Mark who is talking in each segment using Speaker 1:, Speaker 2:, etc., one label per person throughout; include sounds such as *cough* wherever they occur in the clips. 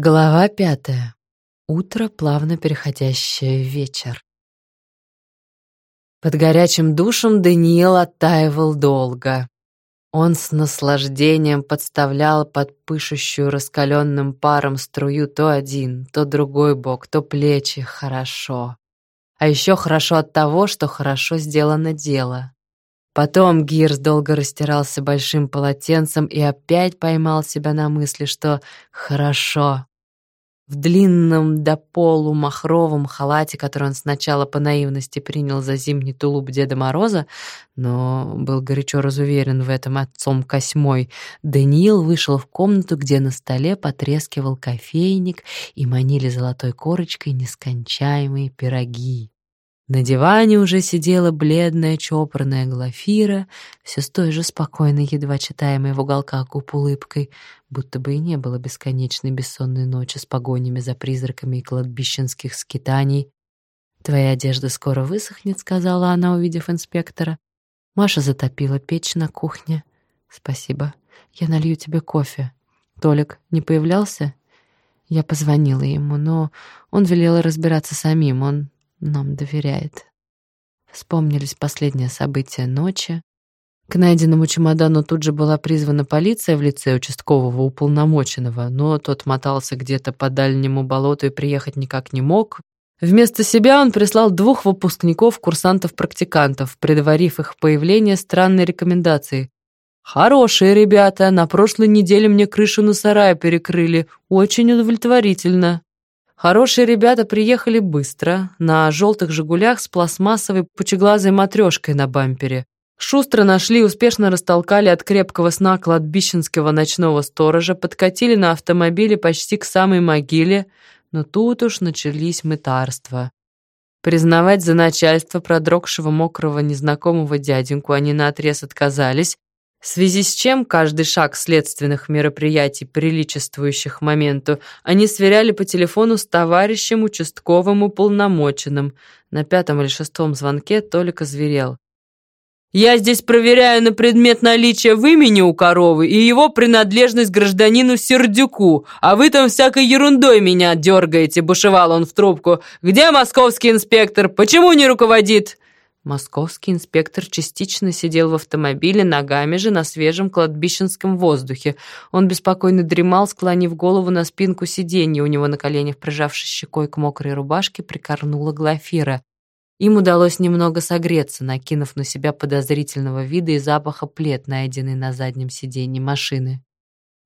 Speaker 1: Глава пятая. Утро, плавно переходящее в вечер. Под горячим душем Даниил оттаивал долго. Он с наслаждением подставлял под пышущую раскаленным паром струю то один, то другой бок, то плечи. Хорошо. А еще хорошо от того, что хорошо сделано дело. Потом Гирс долго растирался большим полотенцем и опять поймал себя на мысли, что хорошо. В длинном до полу махровом халате, который он сначала по наивности принял за зимний тулуп Деда Мороза, но был горячо разуверен в этом отцом Косьмой, Даниил вышел в комнату, где на столе потрескивал кофейник и манили золотой корочкой нескончаемые пироги. На диване уже сидела бледная чопорная Глафира, все с той же спокойной, едва читаемой в уголках губ улыбкой, будто бы и не было бесконечной бессонной ночи с погонями за призраками и кладбищенских скитаний. «Твоя одежда скоро высохнет», — сказала она, увидев инспектора. Маша затопила печь на кухне. «Спасибо. Я налью тебе кофе. Толик не появлялся?» Я позвонила ему, но он велел разбираться самим. Он нам доверяет. Вспомнились последние события ночи. К найденному чемодану тут же была призвана полиция в лице участкового уполномоченного, но тот мотался где-то по дальнему болоту и приехать никак не мог. Вместо себя он прислал двух выпускников, курсантов-практикантов, предварив их появление странной рекомендацией. «Хорошие ребята, на прошлой неделе мне крышу на сарае перекрыли, очень удовлетворительно». Хорошие ребята приехали быстро, на желтых «Жигулях» с пластмассовой пучеглазой матрешкой на бампере. Шустро нашли, успешно растолкали от крепкого сна кладбищенского ночного сторожа, подкатили на автомобиле почти к самой могиле, но тут уж начались мытарства. Признавать за начальство продрогшего мокрого незнакомого дяденьку они наотрез отказались, в связи с чем каждый шаг следственных мероприятий, приличествующих моменту, они сверяли по телефону с товарищем участковым уполномоченным. На пятом или шестом звонке Толик озверел. «Я здесь проверяю на предмет наличия в имени у коровы и его принадлежность гражданину Сердюку, а вы там всякой ерундой меня дергаете», — бушевал он в трубку. «Где московский инспектор? Почему не руководит?» Московский инспектор частично сидел в автомобиле, ногами же на свежем кладбищенском воздухе. Он беспокойно дремал, склонив голову на спинку сиденья. У него на коленях, прижавшись щекой к мокрой рубашке, прикорнула Глафира. Им удалось немного согреться, накинув на себя подозрительного вида и запаха плед, найденный на заднем сиденье машины.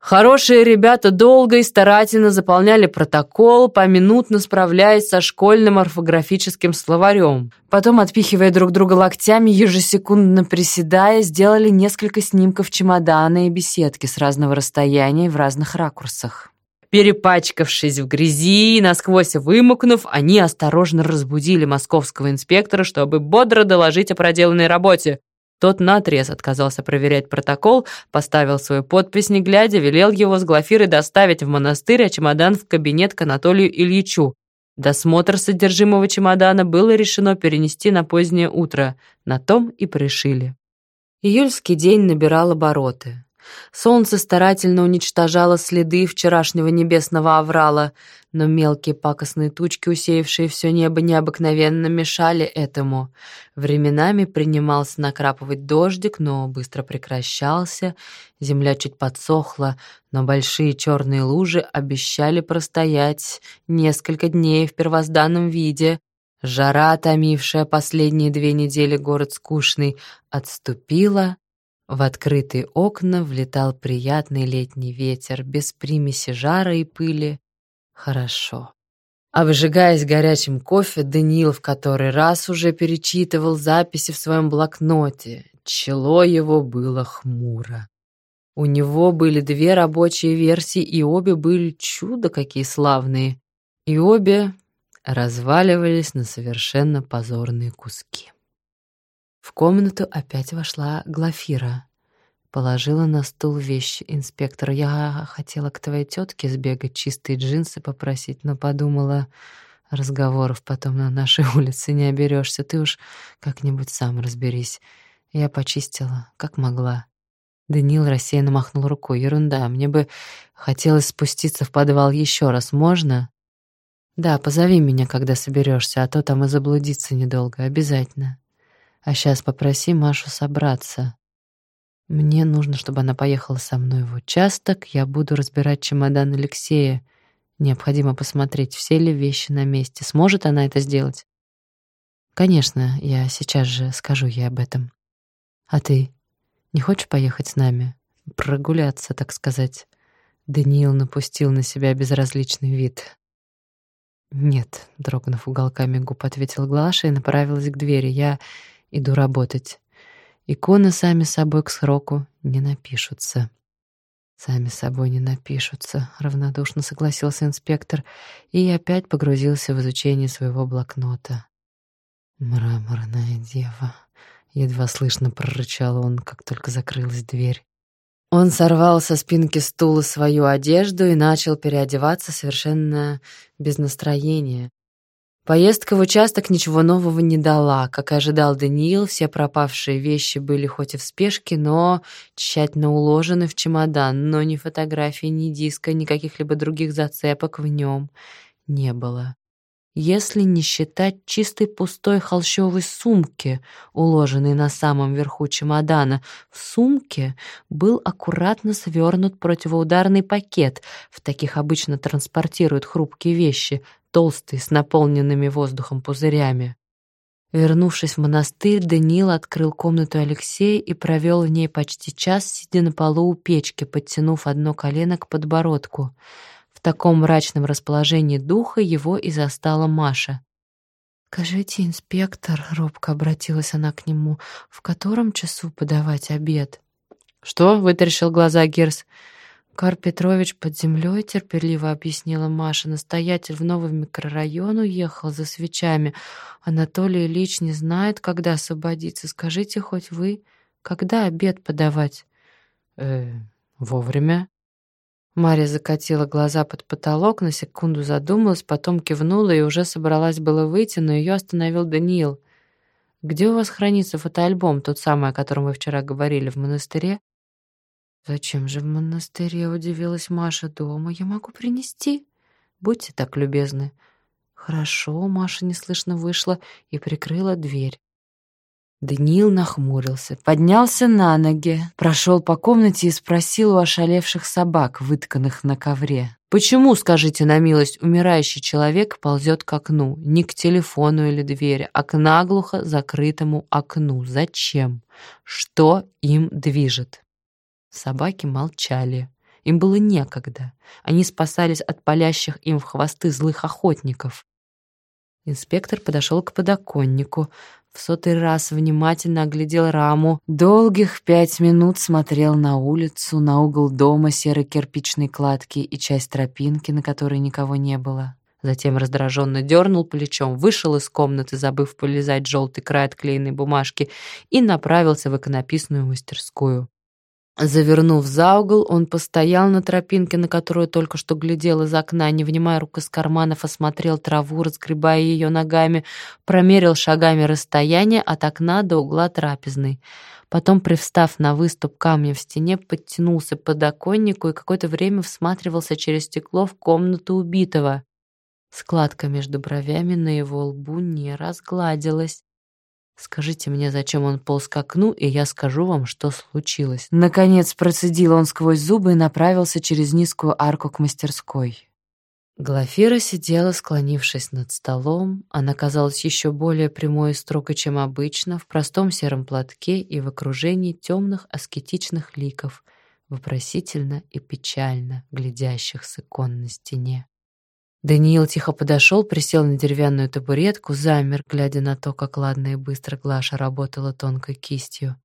Speaker 1: Хорошие ребята долго и старательно заполняли протокол, поминутно справляясь со школьным орфографическим словарем. Потом, отпихивая друг друга локтями, ежесекундно приседая, сделали несколько снимков чемодана и беседки с разного расстояния и в разных ракурсах. Перепачкавшись в грязи и насквозь вымокнув, они осторожно разбудили московского инспектора, чтобы бодро доложить о проделанной работе. Тот наотрез отказался проверять протокол, поставил свою подпись, не глядя, велел его с Глафирой доставить в монастырь, а чемодан в кабинет к Анатолию Ильичу. Досмотр содержимого чемодана было решено перенести на позднее утро. На том и пришили. Июльский день набирал обороты. Солнце старательно уничтожало следы вчерашнего небесного аврала, но мелкие пакостные тучки, усеявшие все небо, необыкновенно мешали этому. Временами принимался накрапывать дождик, но быстро прекращался. Земля чуть подсохла, но большие черные лужи обещали простоять несколько дней в первозданном виде. Жара, томившая последние две недели город скучный, отступила, в открытые окна влетал приятный летний ветер, без примеси жара и пыли. Хорошо. А выжигаясь горячим кофе, Даниил в который раз уже перечитывал записи в своем блокноте. Чело его было хмуро. У него были две рабочие версии, и обе были чудо какие славные. И обе разваливались на совершенно позорные куски. В комнату опять вошла Глафира. Положила на стул вещи инспектора. Я хотела к твоей тетке сбегать, чистые джинсы попросить, но подумала, разговоров потом на нашей *laughs* улице не оберешься. Ты уж как-нибудь сам разберись. Я почистила, как могла. Даниил рассеянно махнул рукой. «Ерунда, мне бы хотелось спуститься в подвал еще раз, можно?» «Да, позови меня, когда соберешься, а то там и заблудиться недолго, обязательно. А сейчас попроси Машу собраться. Мне нужно, чтобы она поехала со мной в участок, я буду разбирать чемодан Алексея. Необходимо посмотреть, все ли вещи на месте. Сможет она это сделать?» «Конечно, я сейчас же скажу ей об этом. А ты?» Не хочешь поехать с нами? Прогуляться, так сказать?» Даниил напустил на себя безразличный вид. «Нет», — дрогнув уголками губ, ответил Глаша и направилась к двери. «Я иду работать. Иконы сами собой к сроку не напишутся». «Сами собой не напишутся», — равнодушно согласился инспектор и опять погрузился в изучение своего блокнота. «Мраморная дева», Едва слышно прорычал он, как только закрылась дверь. Он сорвал со спинки стула свою одежду и начал переодеваться совершенно без настроения. Поездка в участок ничего нового не дала. Как и ожидал Даниил, все пропавшие вещи были хоть и в спешке, но тщательно уложены в чемодан, но ни фотографий, ни диска, ни каких-либо других зацепок в нем не было если не считать чистой пустой холщовой сумки, уложенной на самом верху чемодана. В сумке был аккуратно свернут противоударный пакет. В таких обычно транспортируют хрупкие вещи, толстые, с наполненными воздухом пузырями. Вернувшись в монастырь, Даниил открыл комнату Алексея и провел в ней почти час, сидя на полу у печки, подтянув одно колено к подбородку — в таком мрачном расположении духа его и застала Маша. «Скажите, инспектор», — робко обратилась она к нему, — «в котором часу подавать обед?» «Что?» — вытаращил глаза Герс. «Кар Петрович под землей терпеливо объяснила Маша. Настоятель в новый микрорайон уехал за свечами. Анатолий Ильич не знает, когда освободиться. Скажите хоть вы, когда обед подавать?» «Э, вовремя», Мария закатила глаза под потолок, на секунду задумалась, потом кивнула и уже собралась было выйти, но ее остановил Даниил. «Где у вас хранится фотоальбом, тот самый, о котором вы вчера говорили, в монастыре?» «Зачем же в монастыре?» — удивилась Маша. «Дома я могу принести. Будьте так любезны». «Хорошо», — Маша неслышно вышла и прикрыла дверь. Даниил нахмурился, поднялся на ноги, прошел по комнате и спросил у ошалевших собак, вытканных на ковре. «Почему, скажите на милость, умирающий человек ползет к окну? Не к телефону или двери, а к наглухо закрытому окну. Зачем? Что им движет?» Собаки молчали. Им было некогда. Они спасались от палящих им в хвосты злых охотников. Инспектор подошел к подоконнику, в сотый раз внимательно оглядел раму, долгих пять минут смотрел на улицу, на угол дома серой кирпичной кладки и часть тропинки, на которой никого не было. Затем раздраженно дернул плечом, вышел из комнаты, забыв полизать желтый край отклеенной бумажки, и направился в иконописную мастерскую. Завернув за угол, он постоял на тропинке, на которую только что глядел из окна, не внимая рук из карманов, осмотрел траву, разгребая ее ногами, промерил шагами расстояние от окна до угла трапезной. Потом, привстав на выступ камня в стене, подтянулся к подоконнику и какое-то время всматривался через стекло в комнату убитого. Складка между бровями на его лбу не разгладилась. Скажите мне, зачем он полз к окну, и я скажу вам, что случилось. Наконец процедил он сквозь зубы и направился через низкую арку к мастерской. Глафира сидела, склонившись над столом. Она казалась еще более прямой и строгой, чем обычно, в простом сером платке и в окружении темных аскетичных ликов, вопросительно и печально глядящих с икон на стене. Даниил тихо подошел, присел на деревянную табуретку, замер, глядя на то, как ладно и быстро Глаша работала тонкой кистью.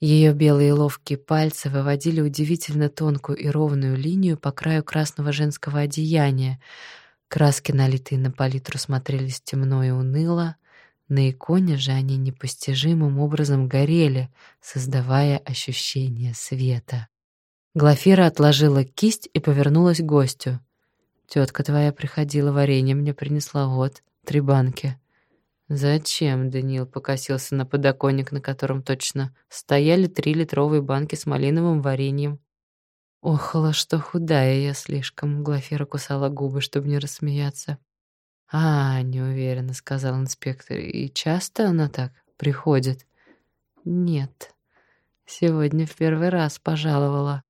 Speaker 1: Ее белые ловкие пальцы выводили удивительно тонкую и ровную линию по краю красного женского одеяния. Краски, налитые на палитру, смотрелись темно и уныло. На иконе же они непостижимым образом горели, создавая ощущение света. Глафира отложила кисть и повернулась к гостю. Тетка твоя приходила, варенье мне принесла, вот, три банки. «Зачем?» — Даниил покосился на подоконник, на котором точно стояли три литровые банки с малиновым вареньем. Охала, что худая я слишком. Глафира кусала губы, чтобы не рассмеяться. «А, неуверенно», — сказал инспектор. «И часто она так приходит?» «Нет. Сегодня в первый раз пожаловала.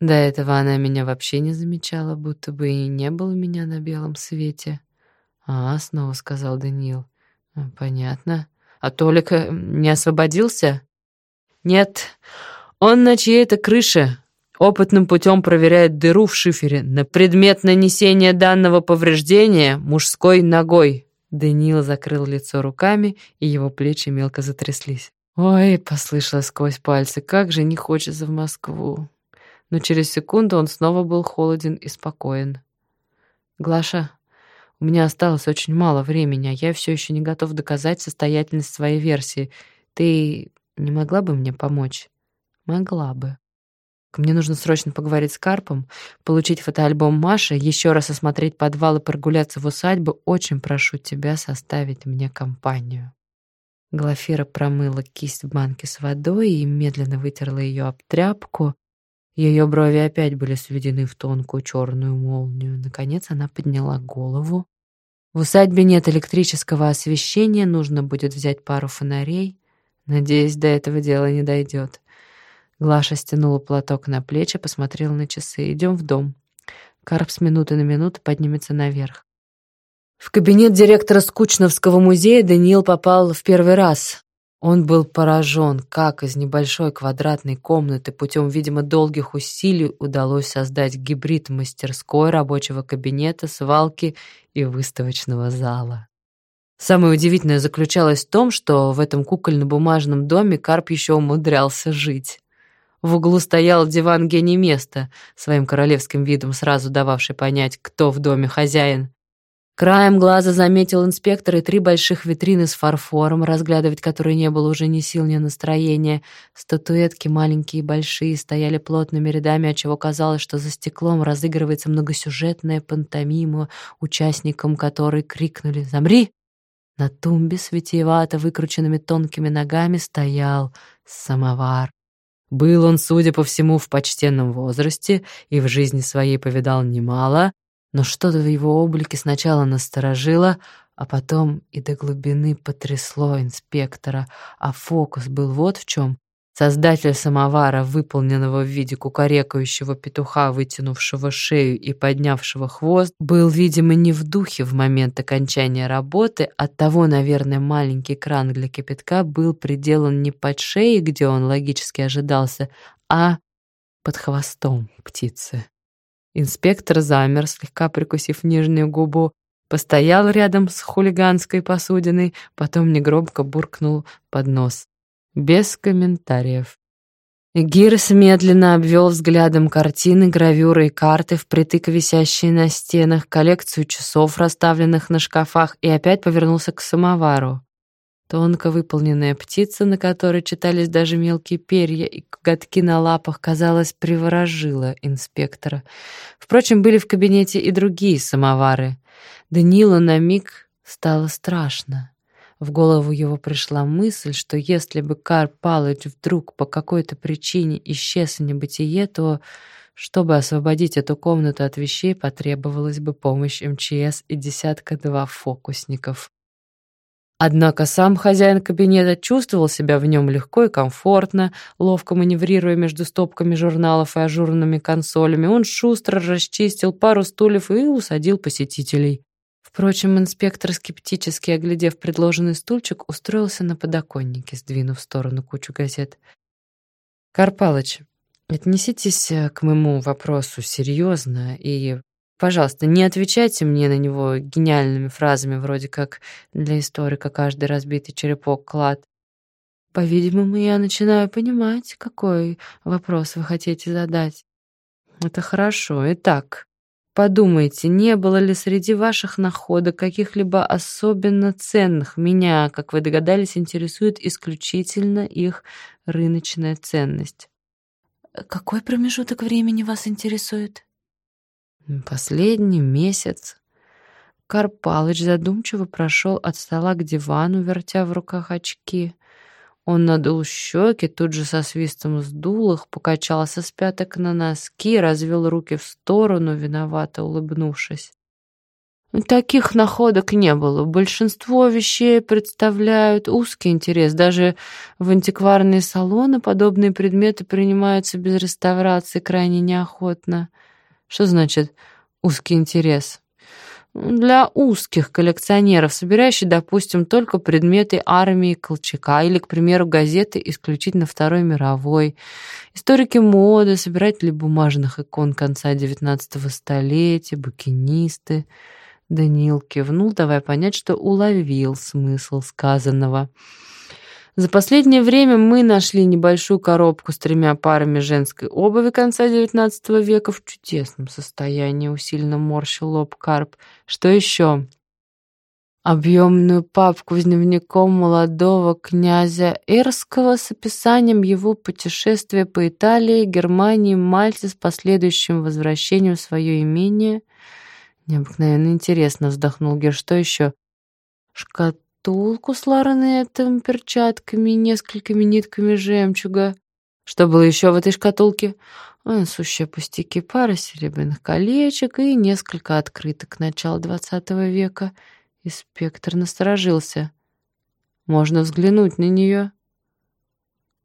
Speaker 1: До этого она меня вообще не замечала, будто бы и не было меня на белом свете». «А», — снова сказал Даниил. «Понятно. А Толик э, не освободился?» «Нет, он на чьей-то крыше. Опытным путем проверяет дыру в шифере на предмет нанесения данного повреждения мужской ногой». Даниил закрыл лицо руками, и его плечи мелко затряслись. «Ой», — послышалось сквозь пальцы, — «как же не хочется в Москву». Но через секунду он снова был холоден и спокоен. «Глаша, у меня осталось очень мало времени, а я все еще не готов доказать состоятельность своей версии. Ты не могла бы мне помочь? Могла бы. Мне нужно срочно поговорить с Карпом, получить фотоальбом Маши, еще раз осмотреть подвал и прогуляться в усадьбу. Очень прошу тебя составить мне компанию. Глафира промыла кисть в банке с водой и медленно вытерла ее об тряпку. Ее брови опять были сведены в тонкую черную молнию. Наконец она подняла голову. В усадьбе нет электрического освещения, нужно будет взять пару фонарей. Надеюсь, до этого дела не дойдет. Глаша стянула платок на плечи, посмотрела на часы. Идем в дом. Карп с минуты на минуту поднимется наверх. В кабинет директора Скучновского музея Даниил попал в первый раз. Он был поражен, как из небольшой квадратной комнаты путем, видимо, долгих усилий удалось создать гибрид мастерской, рабочего кабинета, свалки и выставочного зала. Самое удивительное заключалось в том, что в этом кукольно-бумажном доме Карп еще умудрялся жить. В углу стоял диван гений места, своим королевским видом сразу дававший понять, кто в доме хозяин. Краем глаза заметил инспектор и три больших витрины с фарфором, разглядывать которые не было уже ни сил, ни настроения. Статуэтки, маленькие и большие, стояли плотными рядами, отчего казалось, что за стеклом разыгрывается многосюжетная пантомима, участникам которой крикнули «Замри!». На тумбе с витиевато выкрученными тонкими ногами стоял самовар. Был он, судя по всему, в почтенном возрасте и в жизни своей повидал немало, но что-то в его облике сначала насторожило, а потом и до глубины потрясло инспектора, а фокус был вот в чем. Создатель самовара, выполненного в виде кукарекающего петуха, вытянувшего шею и поднявшего хвост, был, видимо, не в духе в момент окончания работы, оттого, наверное, маленький кран для кипятка был приделан не под шеей, где он логически ожидался, а под хвостом птицы. Инспектор замер, слегка прикусив нижнюю губу, постоял рядом с хулиганской посудиной, потом негромко буркнул под нос. Без комментариев. Гирс медленно обвел взглядом картины, гравюры и карты, впритык висящие на стенах, коллекцию часов, расставленных на шкафах, и опять повернулся к самовару. Тонко выполненная птица, на которой читались даже мелкие перья и коготки на лапах, казалось, приворожила инспектора. Впрочем, были в кабинете и другие самовары. Данилу на миг стало страшно. В голову его пришла мысль, что если бы Карп Палыч вдруг по какой-то причине исчез в небытие, то, чтобы освободить эту комнату от вещей, потребовалась бы помощь МЧС и десятка-два фокусников. Однако сам хозяин кабинета чувствовал себя в нем легко и комфортно, ловко маневрируя между стопками журналов и ажурными консолями. Он шустро расчистил пару стульев и усадил посетителей. Впрочем, инспектор, скептически оглядев предложенный стульчик, устроился на подоконнике, сдвинув в сторону кучу газет. «Карпалыч, отнеситесь к моему вопросу серьезно и Пожалуйста, не отвечайте мне на него гениальными фразами, вроде как «для историка каждый разбитый черепок — клад». По-видимому, я начинаю понимать, какой вопрос вы хотите задать. Это хорошо. Итак, подумайте, не было ли среди ваших находок каких-либо особенно ценных? Меня, как вы догадались, интересует исключительно их рыночная ценность. Какой промежуток времени вас интересует? Последний месяц. Карп Палыч задумчиво прошел от стола к дивану, вертя в руках очки. Он надул щеки, тут же со свистом сдул их, покачался с пяток на носки, развел руки в сторону, виновато улыбнувшись. Таких находок не было. Большинство вещей представляют узкий интерес. Даже в антикварные салоны подобные предметы принимаются без реставрации крайне неохотно. Что значит узкий интерес? Для узких коллекционеров, собирающих, допустим, только предметы армии Колчака или, к примеру, газеты исключительно Второй мировой, историки моды, собиратели бумажных икон конца XIX столетия, букинисты — Даниил кивнул, давая понять, что уловил смысл сказанного. За последнее время мы нашли небольшую коробку с тремя парами женской обуви конца XIX века в чудесном состоянии, усиленно морщил лоб Карп. Что еще? Объемную папку с дневником молодого князя Эрского с описанием его путешествия по Италии, Германии, Мальте с последующим возвращением в свое имение — Необыкновенно интересно, вздохнул Гер. Что еще? Шкатулку с ларнетом, перчатками и несколькими нитками жемчуга. Что было еще в этой шкатулке? А, сущие пустяки, пара серебряных колечек и несколько открыток начала двадцатого века. Инспектор насторожился. Можно взглянуть на нее?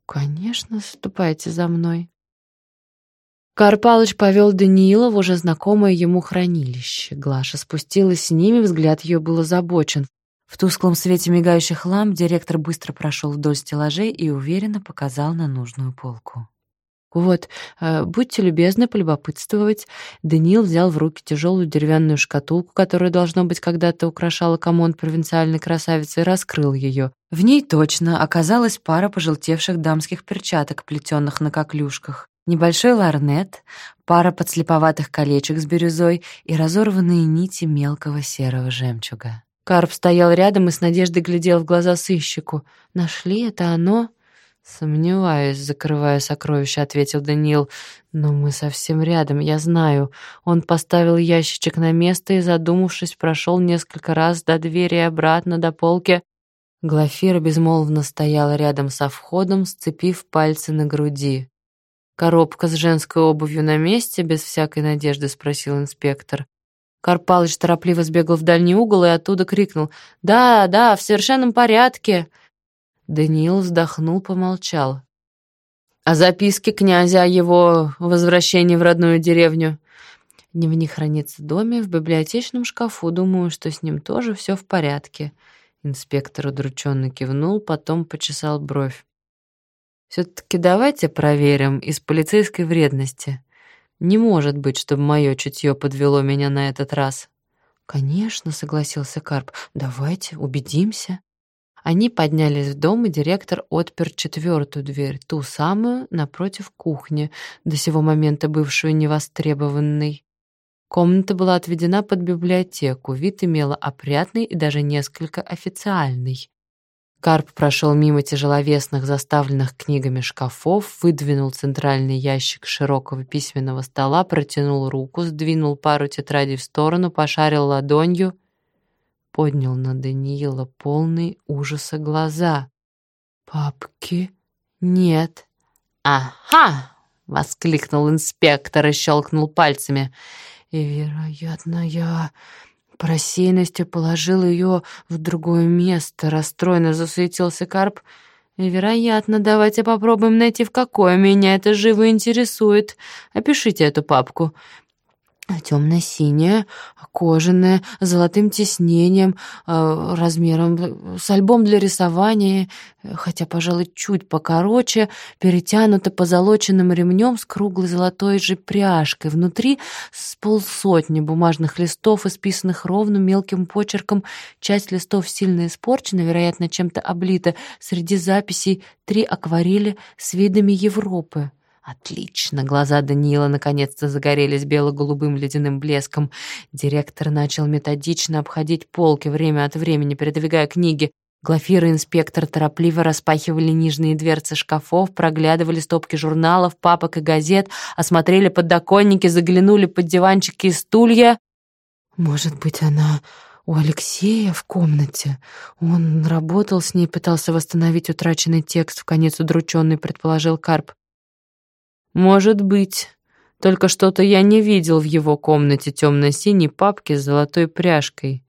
Speaker 1: Конечно, ступайте за мной. Карпалыч повел Даниила в уже знакомое ему хранилище. Глаша спустилась с ними, взгляд ее был озабочен. В тусклом свете мигающих ламп директор быстро прошел вдоль стеллажей и уверенно показал на нужную полку. «Вот, э, будьте любезны полюбопытствовать». Даниил взял в руки тяжелую деревянную шкатулку, которая, должно быть, когда-то украшала комод провинциальной красавицы, и раскрыл ее. В ней точно оказалась пара пожелтевших дамских перчаток, плетенных на коклюшках небольшой ларнет, пара подслеповатых колечек с бирюзой и разорванные нити мелкого серого жемчуга. Карп стоял рядом и с надеждой глядел в глаза сыщику. «Нашли это оно?» «Сомневаюсь, закрывая сокровища», — ответил Даниил. «Но мы совсем рядом, я знаю». Он поставил ящичек на место и, задумавшись, прошел несколько раз до двери и обратно до полки. Глафира безмолвно стояла рядом со входом, сцепив пальцы на груди. «Коробка с женской обувью на месте?» — без всякой надежды спросил инспектор. Карпалыч торопливо сбегал в дальний угол и оттуда крикнул «Да, да, в совершенном порядке!» Даниил вздохнул, помолчал. «А записки князя о его возвращении в родную деревню?» Дневник хранится в доме, в библиотечном шкафу. Думаю, что с ним тоже все в порядке. Инспектор удрученно кивнул, потом почесал бровь. Все-таки давайте проверим из полицейской вредности. Не может быть, чтобы мое чутье подвело меня на этот раз. Конечно, согласился Карп. Давайте, убедимся. Они поднялись в дом, и директор отпер четвертую дверь, ту самую напротив кухни, до сего момента бывшую невостребованной. Комната была отведена под библиотеку, вид имела опрятный и даже несколько официальный. Карп прошел мимо тяжеловесных, заставленных книгами шкафов, выдвинул центральный ящик широкого письменного стола, протянул руку, сдвинул пару тетрадей в сторону, пошарил ладонью, поднял на Даниила полный ужаса глаза. «Папки? Нет». «Ага!» — воскликнул инспектор и щелкнул пальцами. «И, вероятно, я...» По рассеянности положил ее в другое место. Расстроенно засуетился Карп. Вероятно, давайте попробуем найти, в какое меня это живо интересует. Опишите эту папку темно-синяя, кожаная, с золотым тиснением, э, размером с альбом для рисования, хотя, пожалуй, чуть покороче, перетянута позолоченным ремнем с круглой золотой же пряжкой. Внутри с полсотни бумажных листов, исписанных ровным мелким почерком. Часть листов сильно испорчена, вероятно, чем-то облита. Среди записей три акварели с видами Европы. Отлично, глаза Даниила наконец-то загорелись бело-голубым ледяным блеском. Директор начал методично обходить полки время от времени, передвигая книги. Глафира и инспектор торопливо распахивали нижние дверцы шкафов, проглядывали стопки журналов, папок и газет, осмотрели подоконники, заглянули под диванчики и стулья. «Может быть, она У Алексея в комнате. Он работал с ней, пытался восстановить утраченный текст, в конец удрученный, предположил Карп. Может быть. Только что-то я не видел в его комнате темно-синей папки с золотой пряжкой.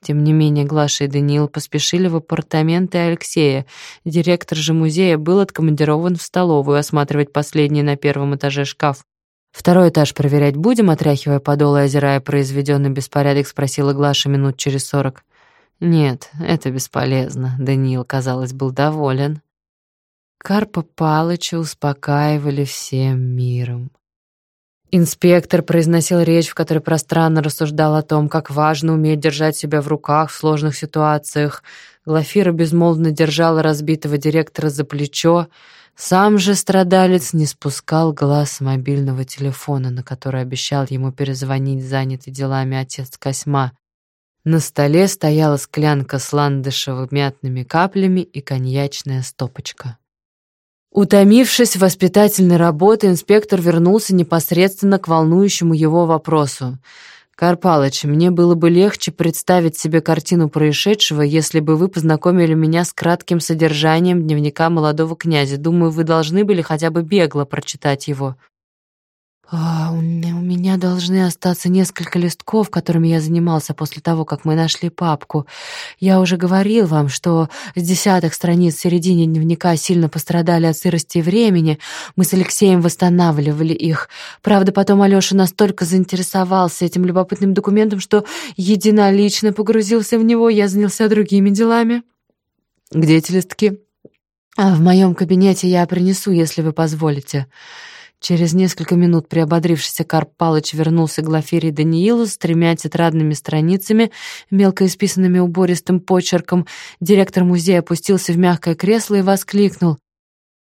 Speaker 1: Тем не менее, Глаша и Даниил поспешили в апартаменты Алексея. Директор же музея был откомандирован в столовую осматривать последний на первом этаже шкаф. «Второй этаж проверять будем?» Отряхивая подол и озирая произведенный беспорядок, спросила Глаша минут через сорок. «Нет, это бесполезно», — Даниил, казалось, был доволен. Карпа Палыча успокаивали всем миром. Инспектор произносил речь, в которой пространно рассуждал о том, как важно уметь держать себя в руках в сложных ситуациях. Глафира безмолвно держала разбитого директора за плечо. Сам же страдалец не спускал глаз мобильного телефона, на который обещал ему перезвонить занятый делами отец Косьма. На столе стояла склянка с ландышевыми мятными каплями и коньячная стопочка. Утомившись воспитательной работой, инспектор вернулся непосредственно к волнующему его вопросу. «Карпалыч, мне было бы легче представить себе картину происшедшего, если бы вы познакомили меня с кратким содержанием дневника молодого князя. Думаю, вы должны были хотя бы бегло прочитать его». А, у меня должны остаться несколько листков, которыми я занимался после того, как мы нашли папку. Я уже говорил вам, что с десятых страниц в середине дневника сильно пострадали от сырости времени. Мы с Алексеем восстанавливали их. Правда, потом Алёша настолько заинтересовался этим любопытным документом, что единолично погрузился в него, я занялся другими делами. Где эти листки? А в моем кабинете я принесу, если вы позволите. Через несколько минут приободрившийся Карп Палыч вернулся к Глафире Даниилу с тремя тетрадными страницами, мелко исписанными убористым почерком. Директор музея опустился в мягкое кресло и воскликнул.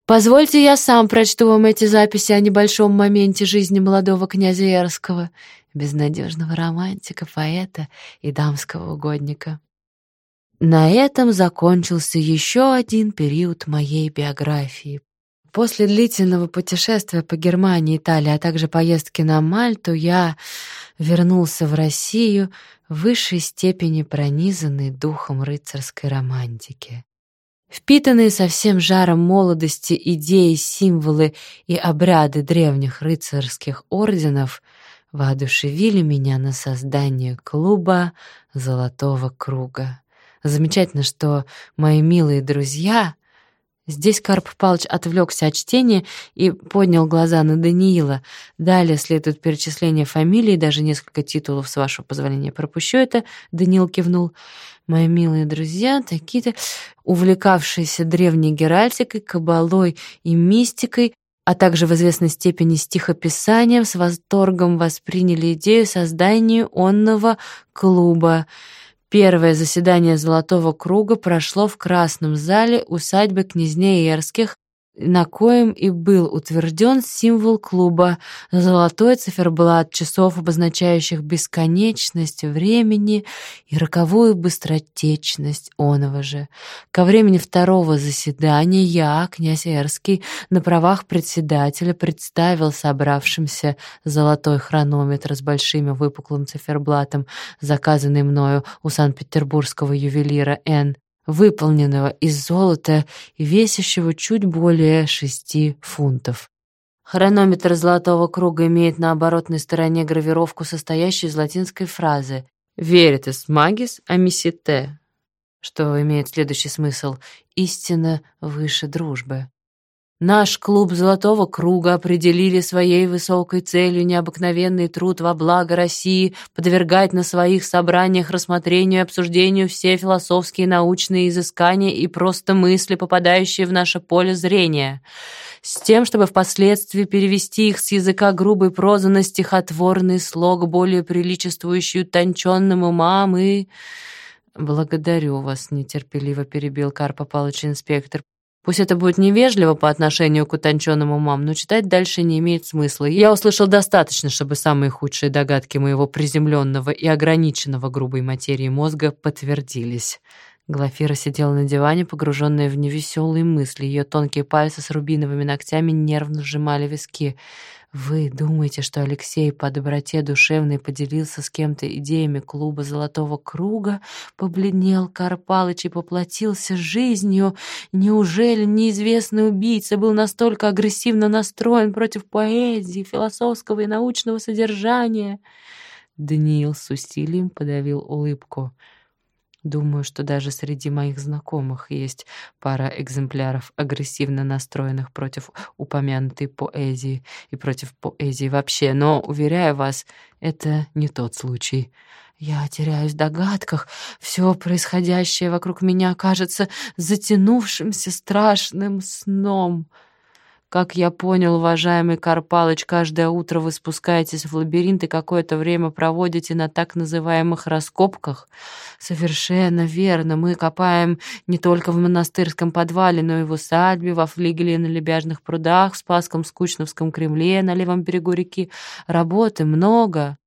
Speaker 1: «Позвольте, я сам прочту вам эти записи о небольшом моменте жизни молодого князя Ярского, безнадежного романтика, поэта и дамского угодника». На этом закончился еще один период моей биографии. После длительного путешествия по Германии, Италии, а также поездки на Мальту, я вернулся в Россию в высшей степени пронизанный духом рыцарской романтики. Впитанные со всем жаром молодости идеи, символы и обряды древних рыцарских орденов воодушевили меня на создание клуба «Золотого круга». Замечательно, что мои милые друзья Здесь Карп Палыч отвлекся от чтения и поднял глаза на Даниила. Далее следует перечисление фамилий, даже несколько титулов, с вашего позволения пропущу это. Даниил кивнул. Мои милые друзья, такие-то, увлекавшиеся древней геральдикой, кабалой и мистикой, а также в известной степени стихописанием, с восторгом восприняли идею создания онного клуба — Первое заседание Золотого круга прошло в Красном зале усадьбы князней Эрских на коем и был утвержден символ клуба — золотой циферблат часов, обозначающих бесконечность времени и роковую быстротечность оного же. Ко времени второго заседания я, князь Эрский, на правах председателя представил собравшимся золотой хронометр с большим выпуклым циферблатом, заказанный мною у санкт-петербургского ювелира Н выполненного из золота и весящего чуть более шести фунтов. Хронометр золотого круга имеет на оборотной стороне гравировку, состоящую из латинской фразы «Veritas magis amicite», что имеет следующий смысл «Истина выше дружбы». Наш клуб «Золотого круга» определили своей высокой целью необыкновенный труд во благо России, подвергать на своих собраниях рассмотрению и обсуждению все философские научные изыскания и просто мысли, попадающие в наше поле зрения, с тем, чтобы впоследствии перевести их с языка грубой прозы на стихотворный слог, более приличествующий утонченным умам и... «Благодарю вас», — нетерпеливо перебил Карпа Павлович инспектор. Пусть это будет невежливо по отношению к утонченным умам, но читать дальше не имеет смысла. Я услышал достаточно, чтобы самые худшие догадки моего приземленного и ограниченного грубой материи мозга подтвердились. Глафира сидела на диване, погруженная в невеселые мысли. Ее тонкие пальцы с рубиновыми ногтями нервно сжимали виски. Вы думаете, что Алексей по доброте душевной поделился с кем-то идеями клуба «Золотого круга», побледнел Карпалыч и поплатился жизнью? Неужели неизвестный убийца был настолько агрессивно настроен против поэзии, философского и научного содержания? Даниил с усилием подавил улыбку. Думаю, что даже среди моих знакомых есть пара экземпляров агрессивно настроенных против упомянутой поэзии и против поэзии вообще, но, уверяю вас, это не тот случай. Я теряюсь в догадках. Все происходящее вокруг меня кажется затянувшимся страшным сном. Как я понял, уважаемый Карпалыч, каждое утро вы спускаетесь в лабиринт и какое-то время проводите на так называемых раскопках. Совершенно верно. Мы копаем не только в монастырском подвале, но и в усадьбе, во флигеле на Лебяжных прудах, в Спасском Скучновском Кремле на левом берегу реки. Работы много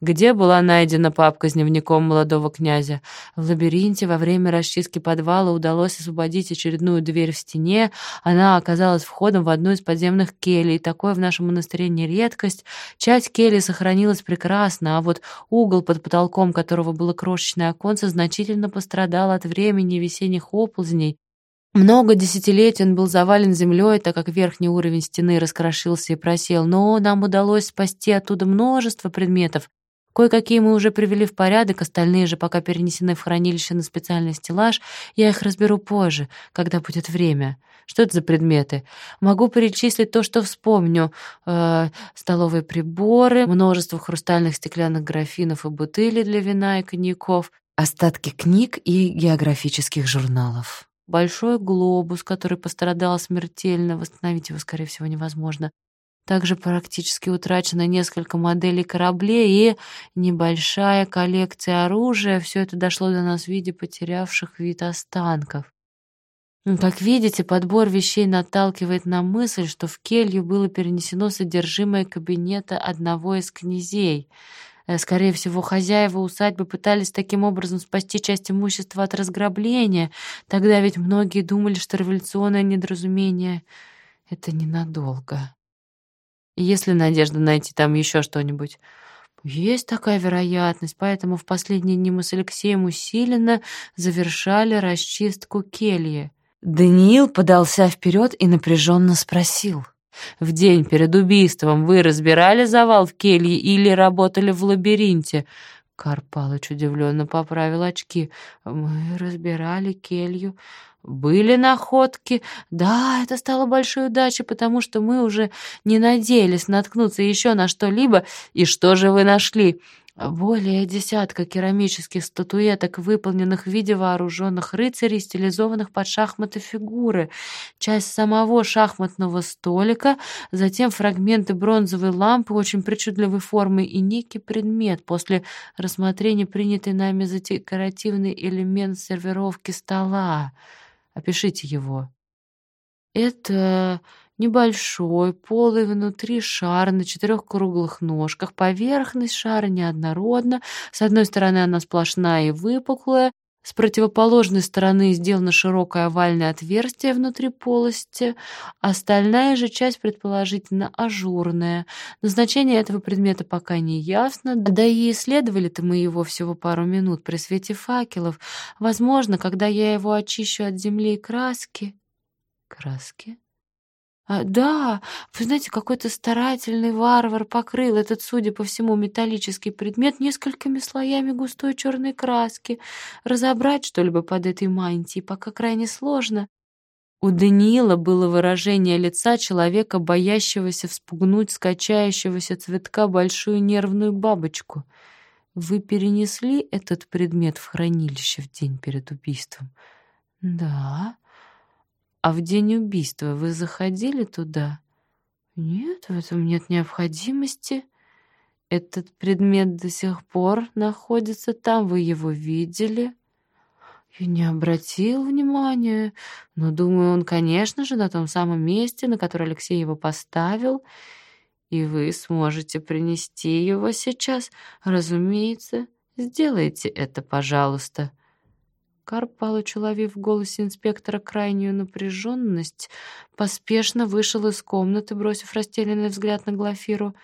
Speaker 1: где была найдена папка с дневником молодого князя. В лабиринте во время расчистки подвала удалось освободить очередную дверь в стене. Она оказалась входом в одну из подземных келей. Такое в нашем монастыре не редкость. Часть кельи сохранилась прекрасно, а вот угол под потолком, которого было крошечное оконце, значительно пострадал от времени весенних оползней. Много десятилетий он был завален землей, так как верхний уровень стены раскрошился и просел, но нам удалось спасти оттуда множество предметов, Кое-какие мы уже привели в порядок, остальные же пока перенесены в хранилище на специальный стеллаж. Я их разберу позже, когда будет время. Что это за предметы? Могу перечислить то, что вспомню. Э, столовые приборы, множество хрустальных стеклянных графинов и бутылей для вина и коньяков, остатки книг и географических журналов. Большой глобус, который пострадал смертельно, восстановить его, скорее всего, невозможно. Также практически утрачено несколько моделей кораблей и небольшая коллекция оружия. Все это дошло до нас в виде потерявших вид останков. Как видите, подбор вещей наталкивает на мысль, что в келью было перенесено содержимое кабинета одного из князей. Э, скорее всего, хозяева усадьбы пытались таким образом спасти часть имущества от разграбления. Тогда ведь многие думали, что революционное недоразумение — это ненадолго. Есть ли надежда найти там еще что-нибудь? Есть такая вероятность, поэтому в последние дни мы с Алексеем усиленно завершали расчистку кельи. Даниил подался вперед и напряженно спросил. «В день перед убийством вы разбирали завал в келье или работали в лабиринте?» Карпалыч удивленно поправил очки. «Мы разбирали келью. Были находки. Да, это стало большой удачей, потому что мы уже не надеялись наткнуться еще на что-либо. И что же вы нашли? Более десятка керамических статуэток, выполненных в виде вооруженных рыцарей, стилизованных под шахматы фигуры, часть самого шахматного столика, затем фрагменты бронзовой лампы очень причудливой формы и некий предмет, после рассмотрения принятый нами за декоративный элемент сервировки стола. Опишите его. Это небольшой, полый внутри шар на четырех круглых ножках. Поверхность шара неоднородна. С одной стороны она сплошная и выпуклая, с противоположной стороны сделано широкое овальное отверстие внутри полости, остальная же часть предположительно ажурная. Назначение этого предмета пока не ясно, да и исследовали-то мы его всего пару минут при свете факелов. Возможно, когда я его очищу от земли и краски... Краски? А, да, вы знаете, какой-то старательный варвар покрыл этот, судя по всему, металлический предмет несколькими слоями густой черной краски. Разобрать что-либо под этой мантией пока крайне сложно. У Даниила было выражение лица человека, боящегося вспугнуть скачающегося цветка большую нервную бабочку. Вы перенесли этот предмет в хранилище в день перед убийством? Да. А в день убийства вы заходили туда? Нет, в этом нет необходимости. Этот предмет до сих пор находится там, вы его видели? Я не обратил внимания, но думаю, он, конечно же, на том самом месте, на которое Алексей его поставил, и вы сможете принести его сейчас. Разумеется, сделайте это, пожалуйста. Карп Палыч, уловив в голосе инспектора крайнюю напряженность, поспешно вышел из комнаты, бросив растерянный взгляд на Глафиру.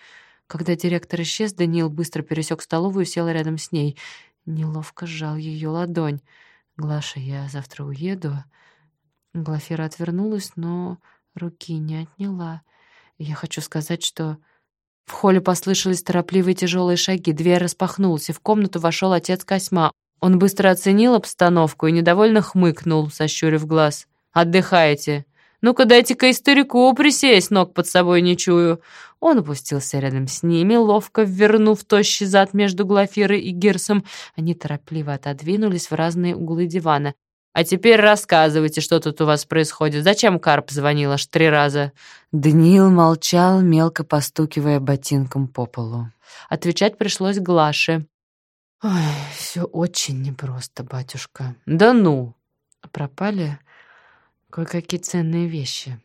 Speaker 1: Когда директор исчез, Даниил быстро пересек столовую и сел рядом с ней. Неловко сжал ее ладонь. «Глаша, я завтра уеду». Глафира отвернулась, но руки не отняла. «Я хочу сказать, что...» В холле послышались торопливые тяжелые шаги, дверь распахнулась, и в комнату вошел отец Косьма. Он быстро оценил обстановку и недовольно хмыкнул, сощурив глаз. «Отдыхайте. Ну-ка дайте-ка и старику присесть, ног под собой не чую». Он опустился рядом с ними, ловко ввернув тощий зад между Глафирой и Гирсом. Они торопливо отодвинулись в разные углы дивана. «А теперь рассказывайте, что тут у вас происходит. Зачем Карп звонил аж три раза?»
Speaker 2: Даниил молчал, мелко постукивая ботинком по полу.
Speaker 1: Отвечать пришлось Глаше.
Speaker 2: «Ой, все очень непросто, батюшка.
Speaker 1: Да ну!»
Speaker 2: Пропали кое-какие ценные вещи.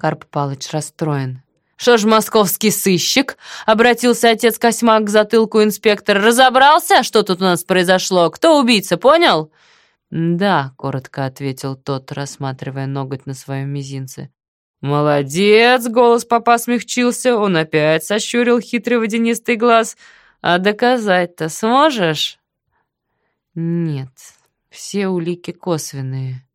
Speaker 1: Карп Палыч расстроен. «Что ж, московский сыщик?» — обратился отец Косьмак к затылку инспектора. «Разобрался, что тут у нас произошло? Кто убийца, понял?»
Speaker 2: «Да», — коротко ответил тот, рассматривая ноготь на своем мизинце.
Speaker 1: «Молодец!» — голос папа смягчился. Он опять сощурил хитрый водянистый глаз. «А доказать-то сможешь?»
Speaker 2: «Нет, все улики косвенные.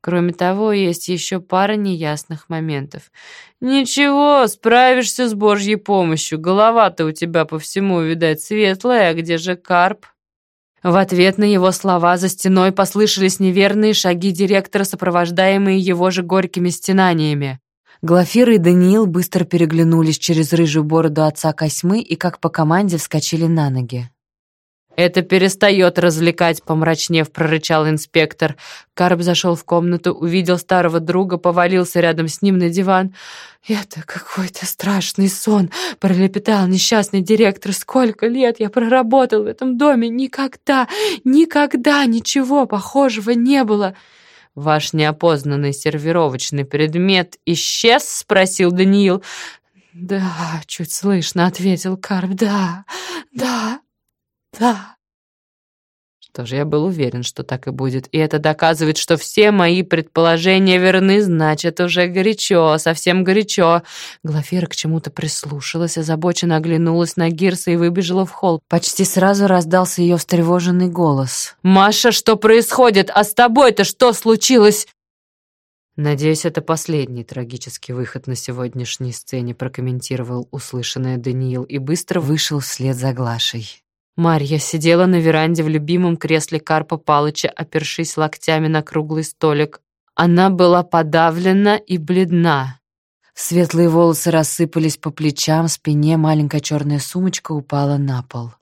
Speaker 2: Кроме того, есть еще пара неясных моментов.
Speaker 1: Ничего, справишься с Божьей помощью. Голова-то у тебя по всему, видать, светлая. А где же Карп?» В ответ на его слова за стеной послышались неверные шаги директора, сопровождаемые его же горькими стенаниями.
Speaker 2: Глафира и Даниил быстро переглянулись через рыжую бороду отца Косьмы и как по команде вскочили на ноги.
Speaker 1: «Это перестает развлекать», — помрачнев прорычал инспектор. Карп зашел в комнату, увидел старого друга, повалился рядом с ним на диван. «Это какой-то страшный сон», — пролепетал несчастный директор. «Сколько лет я проработал в этом доме? Никогда, никогда ничего похожего не было». «Ваш неопознанный сервировочный предмет исчез?» — спросил Даниил.
Speaker 2: «Да, чуть слышно», — ответил Карп. «Да, да». Да.
Speaker 1: Что же, я был уверен, что так и будет. И это доказывает, что все мои предположения верны, значит, уже горячо, совсем горячо. Глафира к чему-то прислушалась, озабоченно оглянулась на Гирса и выбежала в холл.
Speaker 2: Почти сразу раздался ее встревоженный голос.
Speaker 1: «Маша, что происходит? А с тобой-то что случилось?»
Speaker 2: «Надеюсь, это последний трагический выход на сегодняшней сцене», прокомментировал услышанное Даниил и быстро вышел вслед за Глашей.
Speaker 1: Марья сидела на веранде в любимом кресле Карпа Палыча, опершись локтями на круглый столик. Она была подавлена и бледна.
Speaker 2: Светлые волосы рассыпались по плечам, спине маленькая черная сумочка упала на пол.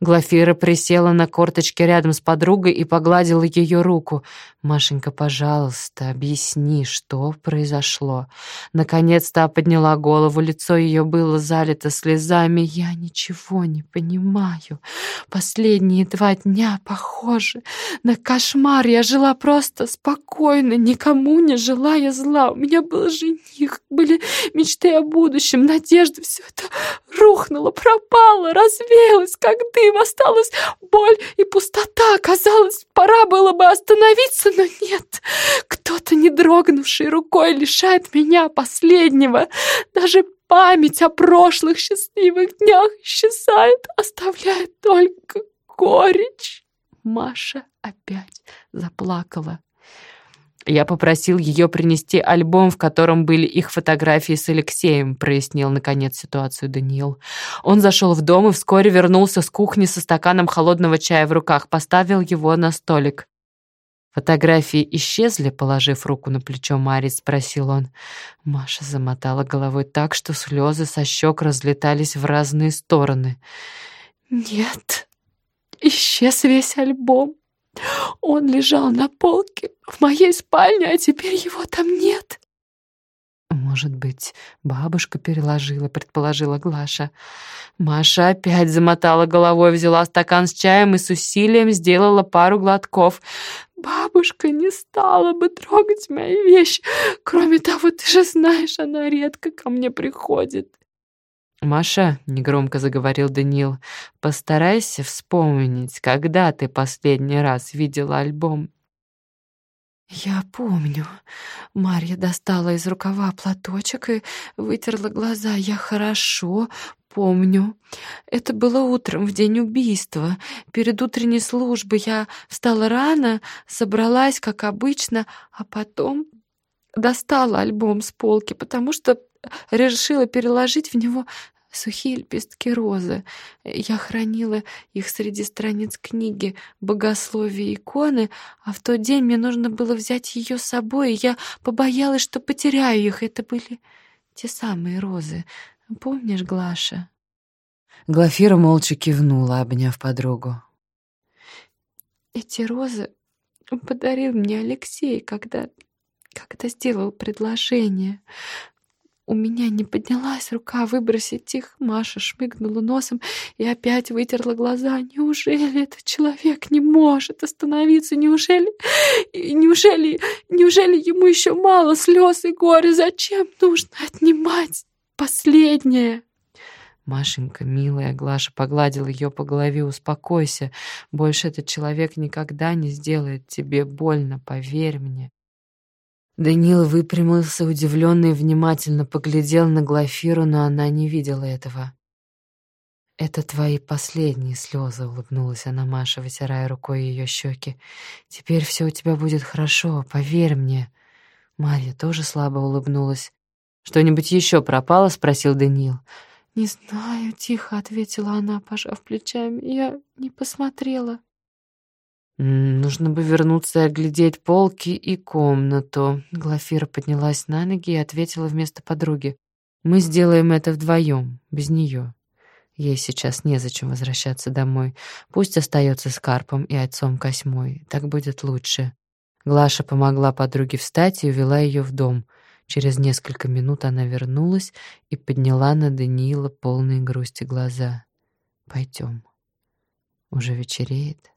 Speaker 1: Глафира присела на корточки рядом с подругой и погладила ее руку. «Машенька, пожалуйста, объясни, что произошло». Наконец-то подняла голову, лицо ее было залито слезами. «Я ничего не понимаю. Последние два дня похожи на кошмар. Я жила просто спокойно, никому не желая зла. У меня был жених, были мечты о будущем, надежда. Все это рухнуло, пропало, развеялось, как дым. Осталась боль и пустота. Казалось, пора было бы остановиться, но нет. Кто-то, не дрогнувший рукой, лишает меня последнего. Даже память о прошлых счастливых днях исчезает, оставляя только горечь. Маша опять заплакала. Я попросил ее принести альбом, в котором были их фотографии с Алексеем, прояснил наконец ситуацию Даниил. Он зашел в дом и вскоре вернулся с кухни со стаканом холодного чая в руках, поставил его на столик. «Фотографии исчезли?» — положив руку на плечо Мари, спросил он. Маша замотала головой так, что слезы со щек разлетались в разные стороны. «Нет, исчез весь альбом. Он лежал на полке в моей спальне, а теперь его там нет».
Speaker 2: «Может быть, бабушка переложила», — предположила Глаша.
Speaker 1: Маша опять замотала головой, взяла стакан с чаем и с усилием сделала пару глотков. Бабушка не стала бы трогать мои вещи. Кроме того, ты же знаешь, она редко ко мне приходит. «Маша», — негромко заговорил Даниил, — «постарайся вспомнить, когда ты последний раз видела альбом».
Speaker 3: «Я помню». Марья достала из рукава платочек и вытерла глаза. «Я хорошо помню. Это было утром, в день убийства. Перед утренней службой я встала рано, собралась, как обычно, а потом достала альбом с полки, потому что решила переложить в него сухие лепестки розы. Я хранила их среди страниц книги «Богословие иконы», а в тот день мне нужно было взять ее с собой, и я побоялась, что потеряю их. Это были те самые розы. Помнишь, Глаша?»
Speaker 1: Глафира молча кивнула, обняв подругу.
Speaker 3: «Эти розы подарил мне Алексей, когда когда сделал предложение. У меня не поднялась рука выбросить их. Маша шмыгнула носом и опять вытерла глаза. Неужели этот человек не может остановиться? Неужели... Неужели... Неужели ему еще мало слез и горя? Зачем нужно отнимать последнее?
Speaker 1: Машенька, милая, Глаша погладила ее по голове. Успокойся. Больше этот человек никогда не сделает тебе больно, поверь мне. Даниил выпрямился, удивленно и внимательно поглядел на Глафиру, но она не видела этого. «Это твои последние слезы», — улыбнулась она Маше, вытирая рукой ее щеки. «Теперь все у тебя будет хорошо, поверь мне». Марья тоже слабо улыбнулась. «Что-нибудь еще пропало?» — спросил Даниил.
Speaker 3: «Не знаю», — тихо ответила она, пожав плечами. «Я не посмотрела».
Speaker 1: «Нужно бы вернуться и оглядеть полки и комнату». Глафира поднялась на ноги и ответила вместо подруги. «Мы сделаем это вдвоем, без нее. Ей сейчас незачем возвращаться домой. Пусть остается с Карпом и отцом Косьмой. Так будет лучше». Глаша помогла подруге встать и увела ее в дом. Через несколько минут она вернулась и подняла на Даниила полные грусти глаза. «Пойдем. Уже вечереет».